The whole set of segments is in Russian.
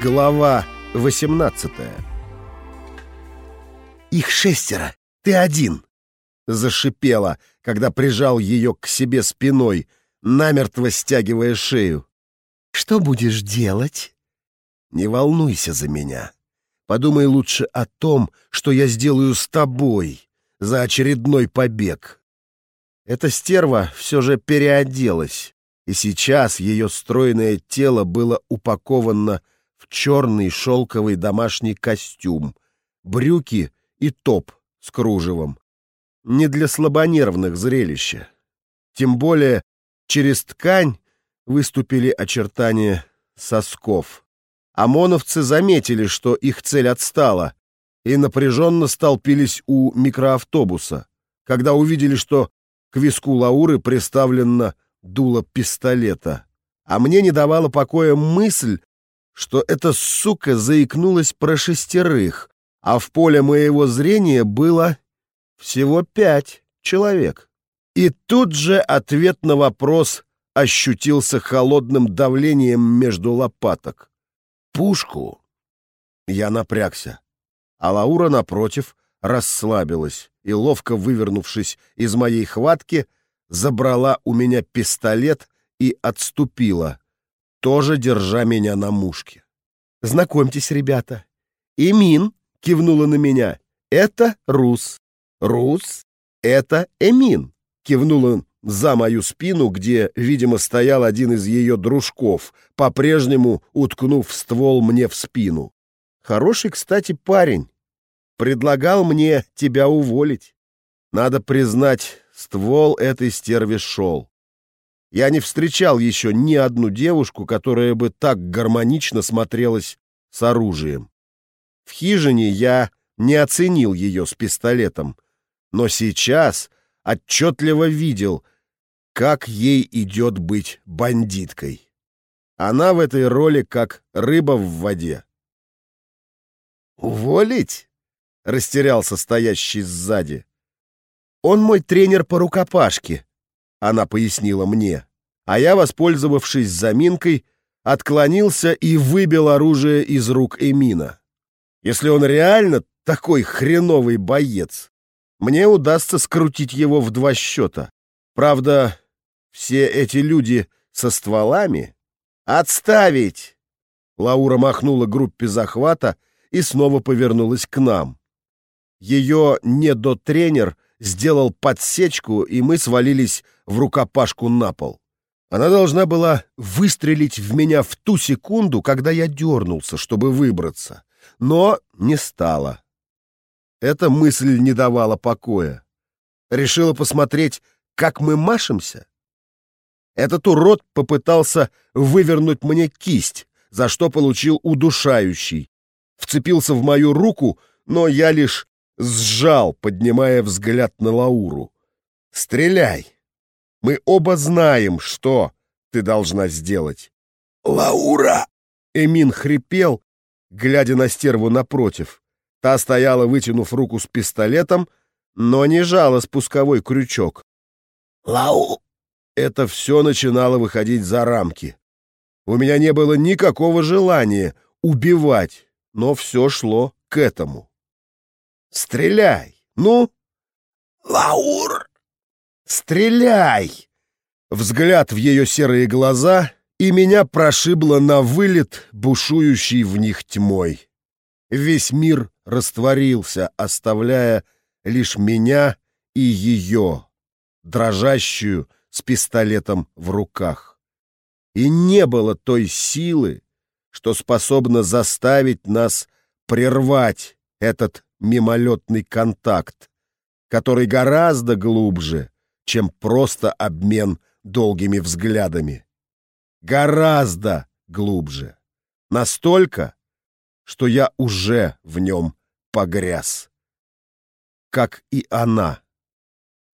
Глава 18 «Их шестеро, ты один!» Зашипела, когда прижал ее к себе спиной, намертво стягивая шею. «Что будешь делать?» «Не волнуйся за меня. Подумай лучше о том, что я сделаю с тобой за очередной побег». Эта стерва все же переоделась, и сейчас ее стройное тело было упаковано черный шелковый домашний костюм, брюки и топ с кружевом. Не для слабонервных зрелища. Тем более через ткань выступили очертания сосков. ОМОНовцы заметили, что их цель отстала, и напряженно столпились у микроавтобуса, когда увидели, что к виску Лауры приставлено дуло пистолета. А мне не давала покоя мысль, что эта сука заикнулась про шестерых, а в поле моего зрения было всего пять человек. И тут же ответ на вопрос ощутился холодным давлением между лопаток. Пушку. Я напрягся, а Лаура, напротив, расслабилась и, ловко вывернувшись из моей хватки, забрала у меня пистолет и отступила, тоже держа меня на мушке. «Знакомьтесь, ребята. Эмин», — кивнула на меня, — «это Рус. Рус — это Эмин», — кивнула за мою спину, где, видимо, стоял один из ее дружков, по-прежнему уткнув ствол мне в спину. Хороший, кстати, парень. Предлагал мне тебя уволить. Надо признать, ствол этой стерви шел. Я не встречал еще ни одну девушку, которая бы так гармонично смотрелась с оружием. В хижине я не оценил ее с пистолетом, но сейчас отчетливо видел, как ей идет быть бандиткой. Она в этой роли как рыба в воде. «Уволить?» — растерялся стоящий сзади. «Он мой тренер по рукопашке», она пояснила мне. А я, воспользовавшись заминкой, отклонился и выбил оружие из рук Эмина. Если он реально такой хреновый боец, мне удастся скрутить его в два счета. Правда, все эти люди со стволами... «Отставить!» Лаура махнула группе захвата и снова повернулась к нам. Ее недотренер сделал подсечку, и мы свалились в рукопашку на пол. Она должна была выстрелить в меня в ту секунду, когда я дернулся, чтобы выбраться, но не стала. Эта мысль не давала покоя. Решила посмотреть, как мы машемся. Этот урод попытался вывернуть мне кисть, за что получил удушающий. Вцепился в мою руку, но я лишь сжал, поднимая взгляд на Лауру. «Стреляй! Мы оба знаем, что ты должна сделать!» «Лаура!» Эмин хрипел, глядя на стерву напротив. Та стояла, вытянув руку с пистолетом, но не жала спусковой крючок. «Лау!» Это все начинало выходить за рамки. У меня не было никакого желания убивать, но все шло к этому. Стреляй! Ну!» «Лаур!» «Стреляй!» Взгляд в ее серые глаза, и меня прошибло на вылет, бушующий в них тьмой. Весь мир растворился, оставляя лишь меня и ее, дрожащую с пистолетом в руках. И не было той силы, что способна заставить нас прервать этот мимолетный контакт, который гораздо глубже, чем просто обмен долгими взглядами. Гораздо глубже. Настолько, что я уже в нем погряз. Как и она.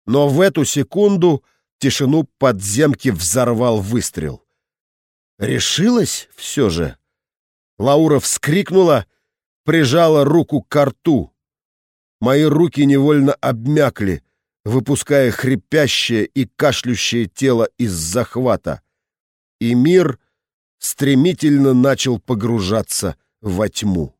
Но в эту секунду тишину подземки взорвал выстрел. Решилась все же? Лаура вскрикнула, прижала руку к рту. Мои руки невольно обмякли, выпуская хрипящее и кашлющее тело из захвата. И мир стремительно начал погружаться во тьму.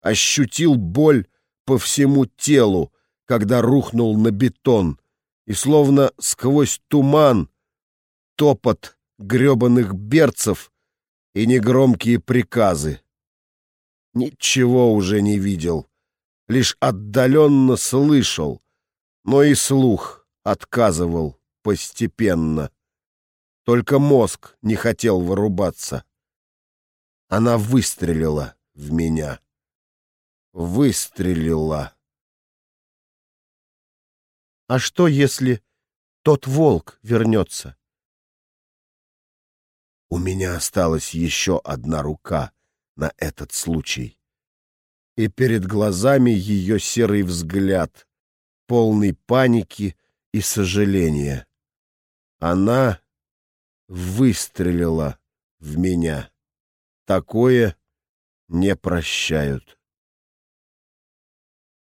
Ощутил боль по всему телу, когда рухнул на бетон, и словно сквозь туман топот грёбаных берцев и негромкие приказы. Ничего уже не видел, лишь отдаленно слышал, но и слух отказывал постепенно. Только мозг не хотел вырубаться. Она выстрелила в меня. Выстрелила. А что, если тот волк вернется? У меня осталась еще одна рука на этот случай. И перед глазами ее серый взгляд, полный паники и сожаления. Она выстрелила в меня. Такое не прощают.